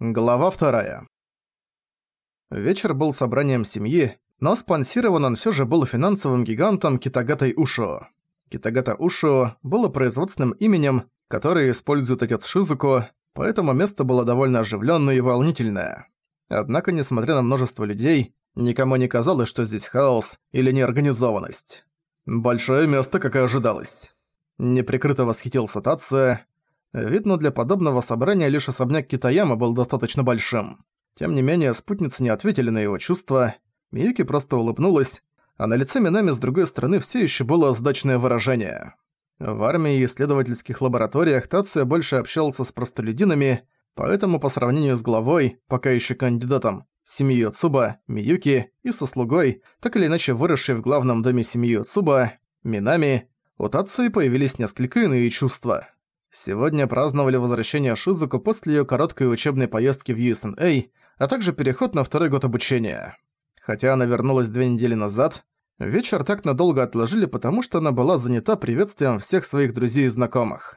Глава вторая. Вечер был собранием семьи, но спонсирован он всё же был финансовым гигантом Китагатой Ушо. Китагата Ушо было производственным именем, которое использует отец Шизуко, поэтому место было довольно оживлённое и волнительное. Однако, несмотря на множество людей, никому не казалось, что здесь хаос или неорганизованность. «Большое место, как и ожидалось». Неприкрыто восхитился Тация, Видно, для подобного собрания лишь особняк Китаяма был достаточно большим. Тем не менее, спутницы не ответили на его чувства. Миюки просто улыбнулась, а на лице Минами с другой стороны все еще было сдачное выражение. В армии и исследовательских лабораториях Тация больше общался с простолюдинами, поэтому по сравнению с главой, пока еще кандидатом, семьи Цуба, Миюки и со слугой, так или иначе выросшей в главном доме семьи Цуба, Минами, у Тации появились несколько иные чувства. Сегодня праздновали возвращение Шизуку после её короткой учебной поездки в USNA, а также переход на второй год обучения. Хотя она вернулась две недели назад, вечер так надолго отложили, потому что она была занята приветствием всех своих друзей и знакомых.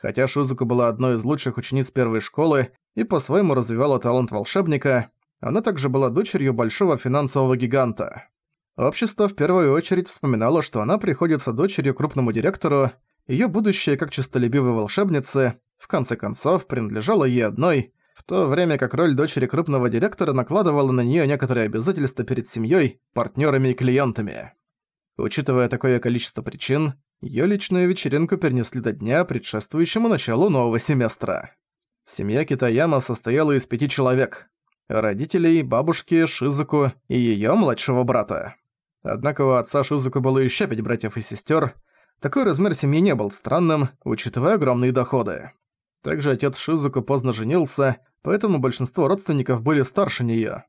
Хотя Шизуку была одной из лучших учениц первой школы и по-своему развивала талант волшебника, она также была дочерью большого финансового гиганта. Общество в первую очередь вспоминало, что она приходится дочерью крупному директору, Её будущее как честолюбивой волшебницы, в конце концов, принадлежало ей одной, в то время как роль дочери крупного директора накладывала на неё некоторые обязательства перед семьёй, партнёрами и клиентами. Учитывая такое количество причин, её личную вечеринку перенесли до дня, предшествующему началу нового семестра. Семья Китаяма состояла из пяти человек. Родителей, бабушки, Шизуку и её младшего брата. Однако у отца Шизуку было ещё пять братьев и сестёр, такой размер семьи не был странным, учитывая огромные доходы. Также отец Шизуку поздно женился, поэтому большинство родственников были старше неё.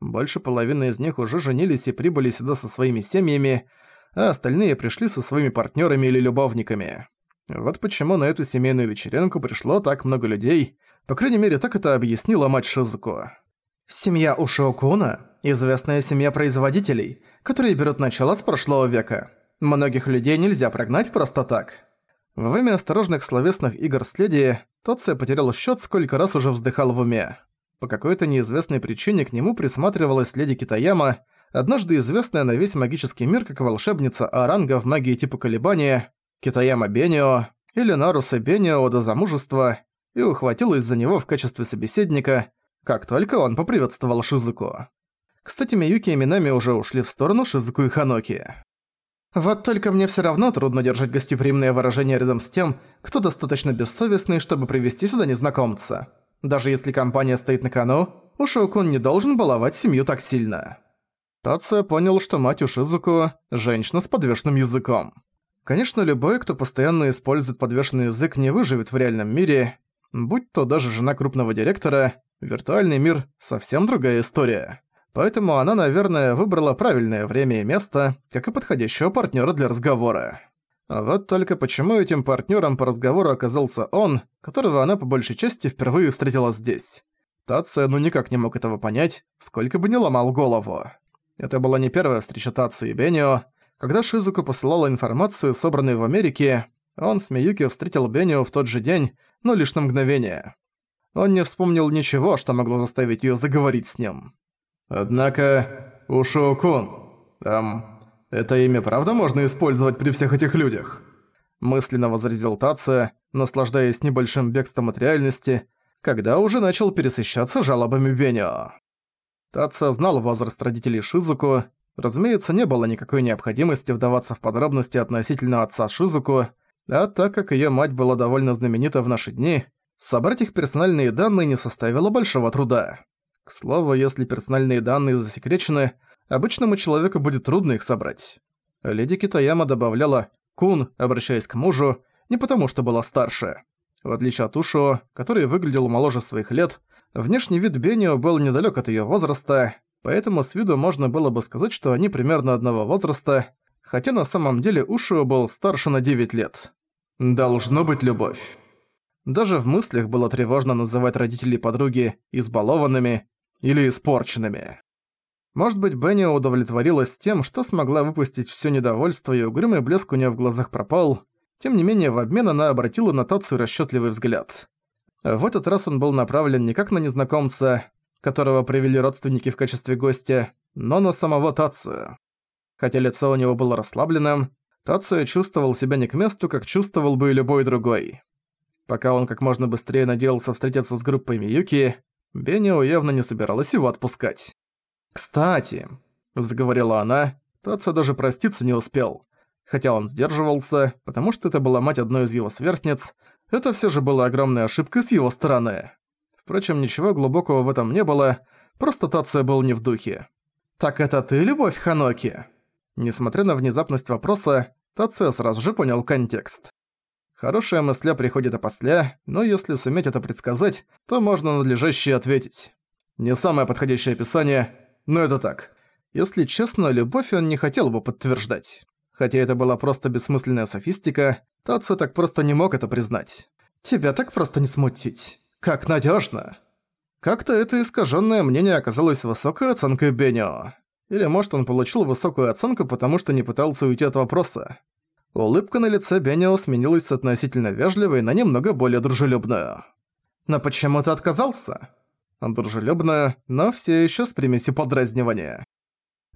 Больше половины из них уже женились и прибыли сюда со своими семьями, а остальные пришли со своими партнёрами или любовниками. Вот почему на эту семейную вечеринку пришло так много людей, по крайней мере, так это объяснила мать Шизуку. Семья Ушиокуна – известная семья производителей, которые берут начало с прошлого века. Многих людей нельзя прогнать просто так. Во время осторожных словесных игр с леди, Тоция потерял счет, сколько раз уже вздыхал в уме. По какой-то неизвестной причине к нему присматривалась леди Китаяма, однажды известная на весь магический мир как волшебница Аранга в магии типа колебания, Китаяма Бенио или Наруса Бенио до замужества, и ухватилась за него в качестве собеседника, как только он поприветствовал Шизуку. Кстати, Миюки и Минами уже ушли в сторону Шизуку и Ханоки. Вот только мне всё равно трудно держать гостеприимное выражение рядом с тем, кто достаточно бессовестный, чтобы привести сюда незнакомца. Даже если компания стоит на кону, Ушиокун не должен баловать семью так сильно. Тация понял, что мать Ушизуку – женщина с подвешенным языком. Конечно, любой, кто постоянно использует подвешенный язык, не выживет в реальном мире. Будь то даже жена крупного директора, виртуальный мир – совсем другая история. Поэтому она, наверное, выбрала правильное время и место, как и подходящего партнера для разговора. А вот только почему этим партнером по разговору оказался он, которого она по большей части впервые встретила здесь. Тация ну никак не мог этого понять, сколько бы ни ломал голову. Это была не первая встреча Тацию и Бенио. Когда Шизуку посылала информацию, собранную в Америке, он с Миюки встретил Бенио в тот же день, но лишь на мгновение. Он не вспомнил ничего, что могло заставить её заговорить с ним. Однако, Ушоу-кун, там... Это имя правда можно использовать при всех этих людях? Мысленно возразил Тация, наслаждаясь небольшим бегством от реальности, когда уже начал пересыщаться жалобами Бенио. Тация знал возраст родителей Шизуку, разумеется, не было никакой необходимости вдаваться в подробности относительно отца Шизуку, а так как её мать была довольно знаменита в наши дни, собрать их персональные данные не составило большого труда. К слову, если персональные данные засекречены, обычному человеку будет трудно их собрать. Леди Китаяма добавляла «кун», обращаясь к мужу, не потому что была старше. В отличие от Ушо, который выглядел моложе своих лет, внешний вид Бенио был недалёк от её возраста, поэтому с виду можно было бы сказать, что они примерно одного возраста, хотя на самом деле Ушо был старше на 9 лет. «Должно быть любовь». Даже в мыслях было тревожно называть родителей подруги избалованными или испорченными. Может быть, Бенни удовлетворилась тем, что смогла выпустить всё недовольство и угрюмый блеск у неё в глазах пропал. Тем не менее, в обмен она обратила на Тацию расчётливый взгляд. В этот раз он был направлен не как на незнакомца, которого привели родственники в качестве гостя, но на самого Тацию. Хотя лицо у него было расслабленным, Тацуя чувствовал себя не к месту, как чувствовал бы и любой другой. Пока он как можно быстрее надеялся встретиться с группой Миюки, Бенио явно не собиралась его отпускать. «Кстати», — заговорила она, Тацуя даже проститься не успел. Хотя он сдерживался, потому что это была мать одной из его сверстниц, это всё же была огромной ошибкой с его стороны. Впрочем, ничего глубокого в этом не было, просто Тацуя был не в духе. «Так это ты, Любовь Ханоки?» Несмотря на внезапность вопроса, Тацио сразу же понял контекст. Хорошая мысля приходит опосля, но если суметь это предсказать, то можно надлежаще ответить. Не самое подходящее описание, но это так. Если честно, любовь он не хотел бы подтверждать. Хотя это была просто бессмысленная софистика, Тацио так просто не мог это признать. «Тебя так просто не смутить. Как надежно. Как-то это искаженное мнение оказалось высокой оценкой Бенио. Или может он получил высокую оценку, потому что не пытался уйти от вопроса. Улыбка на лице Бенио сменилась с относительно вежливой на немного более дружелюбную. «Но почему ты отказался?» Дружелюбная, но все еще с примесью подразнивания.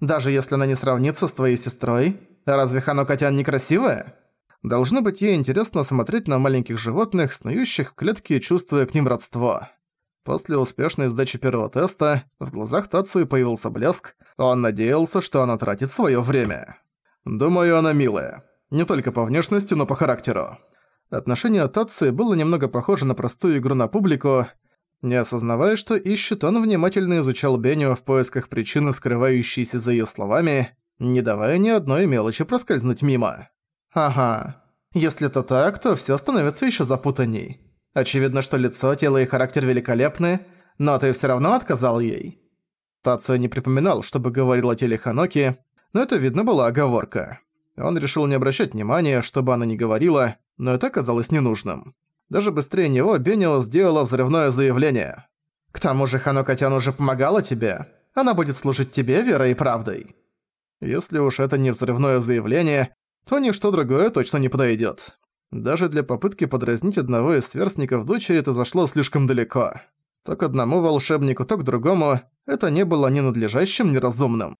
«Даже если она не сравнится с твоей сестрой, разве Хано Котян некрасивая?» Должно быть ей интересно смотреть на маленьких животных, снующих в клетке, чувствуя к ним родство. После успешной сдачи первого теста в глазах Тацуи появился блеск, он надеялся, что она тратит своё время. «Думаю, она милая. Не только по внешности, но по характеру». Отношение Тацуи было немного похоже на простую игру на публику. Не осознавая, что ищет, он внимательно изучал Беню в поисках причины, скрывающейся за её словами, не давая ни одной мелочи проскользнуть мимо. «Ага. Если это так, то всё становится ещё запутанней. Очевидно, что лицо, тело и характер великолепны, но ты всё равно отказал ей». Тацио не припоминал, чтобы говорил о теле Ханоки, но это, видно, была оговорка. Он решил не обращать внимания, чтобы она не говорила, но это оказалось ненужным. Даже быстрее него Бенио сделала взрывное заявление. «К тому же Ханокатян уже помогала тебе. Она будет служить тебе верой и правдой». Если уж это не взрывное заявление, то ничто другое точно не подойдет. Даже для попытки подразнить одного из сверстников дочери это зашло слишком далеко. То к одному волшебнику, то к другому это не было ни надлежащим, ни разумным.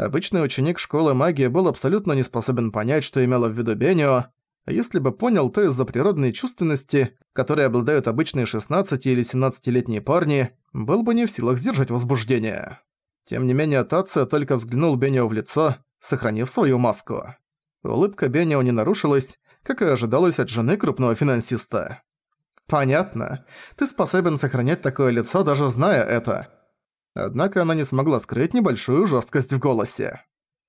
Обычный ученик школы магии был абсолютно не способен понять, что имело в виду Бенио, если бы понял, то из-за природной чувственности, которой обладают обычные 16- или 17-летние парни, был бы не в силах сдержать возбуждение. Тем не менее, Тация только взглянул Бенио в лицо, сохранив свою маску. Улыбка Бенио не нарушилась, как и ожидалось от жены крупного финансиста. «Понятно. Ты способен сохранять такое лицо, даже зная это». Однако она не смогла скрыть небольшую жесткость в голосе.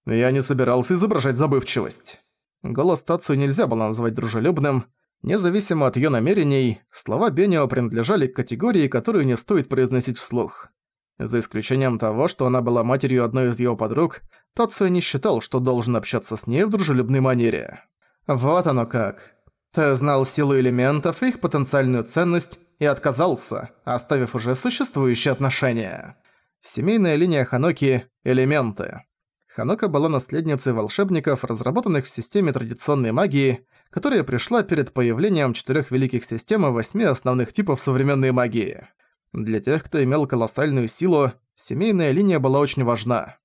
«Я не собирался изображать забывчивость». Голос Тацию нельзя было назвать дружелюбным. Независимо от ее намерений, слова Бенио принадлежали к категории, которую не стоит произносить вслух. За исключением того, что она была матерью одной из его подруг, Тацию не считал, что должен общаться с ней в дружелюбной манере. Вот оно как. Ты знал силу элементов и их потенциальную ценность и отказался, оставив уже существующие отношения. Семейная линия Ханоки – элементы. Ханока была наследницей волшебников, разработанных в системе традиционной магии, которая пришла перед появлением четырех великих систем и восьми основных типов современной магии. Для тех, кто имел колоссальную силу, семейная линия была очень важна.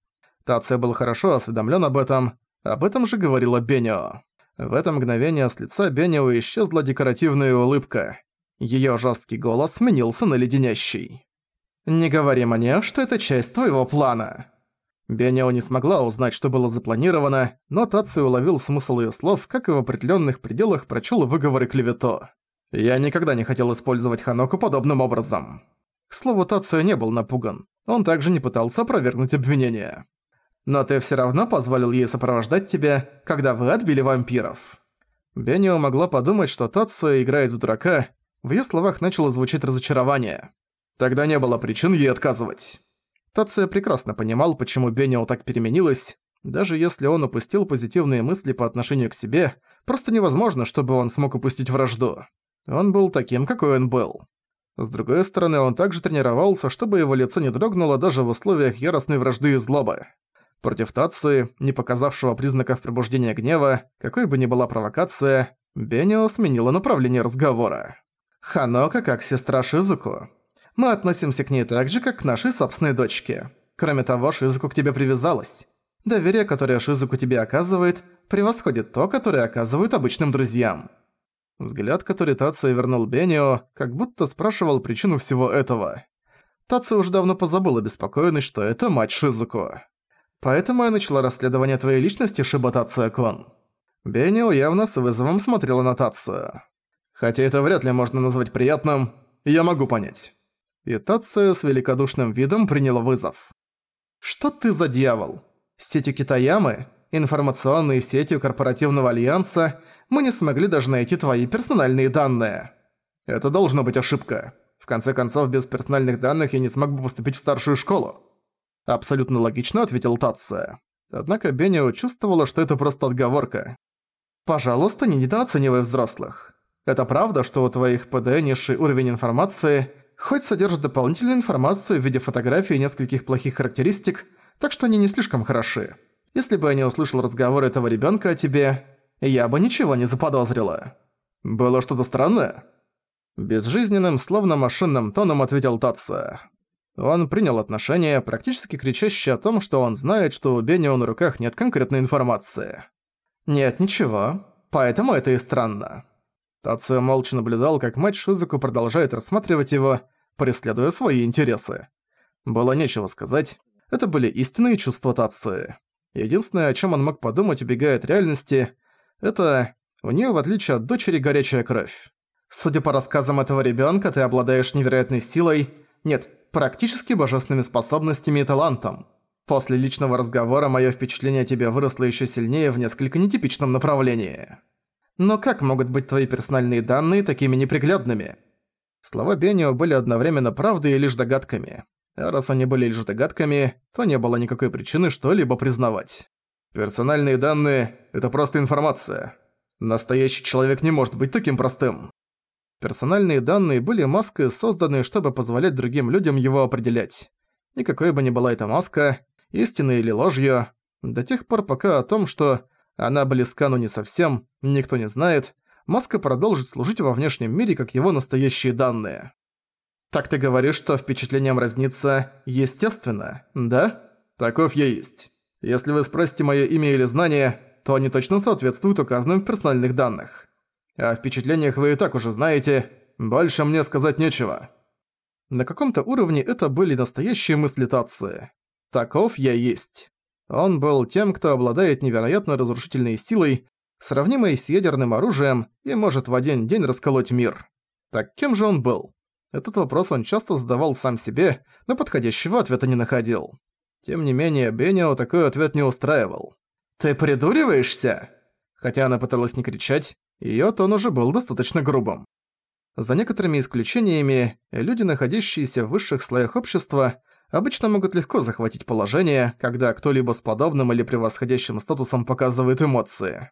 Тация был хорошо осведомлен об этом, об этом же говорила Бенио. В это мгновение с лица Беннио исчезла декоративная улыбка. Её жёсткий голос сменился на леденящий. «Не говори мне, что это часть твоего плана». Беннио не смогла узнать, что было запланировано, но Таци уловил смысл её слов, как и в определённых пределах прочёл выговор и клевету. «Я никогда не хотел использовать Ханоку подобным образом». К слову, Тацио не был напуган. Он также не пытался опровергнуть обвинения. Но ты все равно позволил ей сопровождать тебя, когда вы отбили вампиров». Беннио могла подумать, что Татсо играет в дурака, в её словах начало звучать разочарование. Тогда не было причин ей отказывать. Тация прекрасно понимал, почему Беннио так переменилась. Даже если он упустил позитивные мысли по отношению к себе, просто невозможно, чтобы он смог упустить вражду. Он был таким, какой он был. С другой стороны, он также тренировался, чтобы его лицо не дрогнуло даже в условиях яростной вражды и злобы. Против Тации, не показавшего признаков пробуждения гнева, какой бы ни была провокация, Бенио сменила направление разговора. Ханока как сестра Шизуку. Мы относимся к ней так же, как к нашей собственной дочке. Кроме того, Шизуку к тебе привязалась. Доверие, которое Шизуку тебе оказывает, превосходит то, которое оказывают обычным друзьям. Взгляд, который Тация вернул Бенио, как будто спрашивал причину всего этого. Тация уже давно позабыла беспокойность, что это мать Шизуко. Поэтому я начала расследование твоей личности, Шиба Тация-кон. Бенио явно с вызовом смотрела на Тацию. Хотя это вряд ли можно назвать приятным, я могу понять. И Тация с великодушным видом приняла вызов. «Что ты за дьявол? Сетью Китаямы, информационной сетью корпоративного альянса, мы не смогли даже найти твои персональные данные. Это должно быть ошибка. В конце концов, без персональных данных я не смог бы поступить в старшую школу. Абсолютно логично ответил Тация. Однако Бенио чувствовала, что это просто отговорка. «Пожалуйста, не недооценивай взрослых. Это правда, что у твоих ПД низший уровень информации, хоть содержит дополнительную информацию в виде фотографий и нескольких плохих характеристик, так что они не слишком хороши. Если бы я не услышал разговор этого ребёнка о тебе, я бы ничего не заподозрила. Было что-то странное?» Безжизненным, словно машинным тоном ответил Татса. Он принял отношение, практически кричащее о том, что он знает, что у Бенио на руках нет конкретной информации. «Нет, ничего. Поэтому это и странно». Тацуя молча наблюдал, как мать Шизуку продолжает рассматривать его, преследуя свои интересы. Было нечего сказать. Это были истинные чувства Тацуи. Единственное, о чем он мог подумать, убегая от реальности, это у нее, в отличие от дочери, горячая кровь. Судя по рассказам этого ребенка, ты обладаешь невероятной силой, нет, практически божественными способностями и талантом. После личного разговора мое впечатление о тебе выросло еще сильнее в несколько нетипичном направлении. Но как могут быть твои персональные данные такими неприглядными? Слова Бенио были одновременно правдой и лишь догадками. А раз они были лишь догадками, то не было никакой причины что-либо признавать. Персональные данные – это просто информация. Настоящий человек не может быть таким простым. Персональные данные были маской, созданные, чтобы позволять другим людям его определять. И какой бы ни была эта маска, истинной или ложью, до тех пор пока о том, что она близка, но не совсем, никто не знает, маска продолжит служить во внешнем мире как его настоящие данные. Так ты говоришь, что впечатлением разнится естественно, да? Таков я есть. Если вы спросите моё имя или знание, то они точно соответствуют указанным в персональных данных. О впечатлениях вы и так уже знаете, больше мне сказать нечего. На каком-то уровне это были настоящие мысли Тации. Таков я есть. Он был тем, кто обладает невероятно разрушительной силой, сравнимой с ядерным оружием и может в один день расколоть мир. Так кем же он был? Этот вопрос он часто задавал сам себе, но подходящего ответа не находил. Тем не менее, Бенио такой ответ не устраивал. «Ты придуриваешься?» Хотя она пыталась не кричать, её тон уже был достаточно грубым. За некоторыми исключениями, люди, находящиеся в высших слоях общества, обычно могут легко захватить положение, когда кто-либо с подобным или превосходящим статусом показывает эмоции.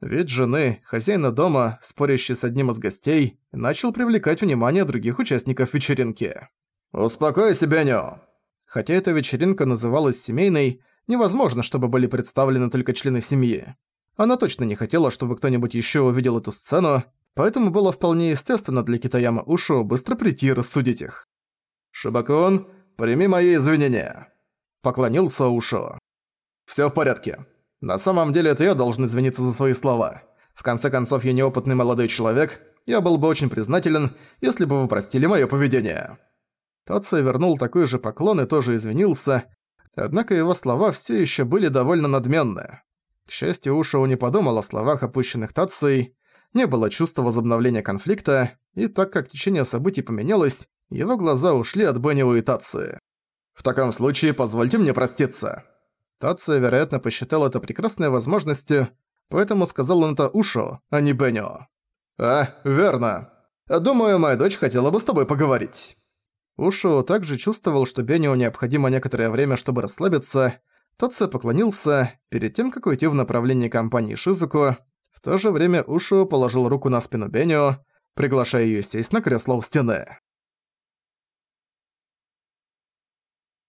Ведь жены, хозяина дома, спорящий с одним из гостей, начал привлекать внимание других участников вечеринки. «Успокойся, Беню!» Хотя эта вечеринка называлась семейной, невозможно, чтобы были представлены только члены семьи. Она точно не хотела, чтобы кто-нибудь ещё увидел эту сцену, поэтому было вполне естественно для Китаяма Ушу быстро прийти и рассудить их. «Шибакун, прими мои извинения», — поклонился Ушо. «Всё в порядке. На самом деле это я должен извиниться за свои слова. В конце концов, я неопытный молодой человек, я был бы очень признателен, если бы вы простили моё поведение». Тация вернул такой же поклон и тоже извинился, однако его слова всё ещё были довольно надменны. К счастью, Ушоу не подумал о словах, опущенных Тацией, не было чувства возобновления конфликта, и так как течение событий поменялось, его глаза ушли от Беннио и Тации. «В таком случае позвольте мне проститься». Тация, вероятно, посчитал это прекрасной возможностью, поэтому сказал он это Ушо, а не Беннио. «А, верно. Думаю, моя дочь хотела бы с тобой поговорить». Ушо также чувствовал, что Беннио необходимо некоторое время, чтобы расслабиться. Тация поклонился, перед тем, как уйти в направлении компании Шизуко, в то же время Ушу положил руку на спину Бенио, приглашая её сесть на кресло у стены.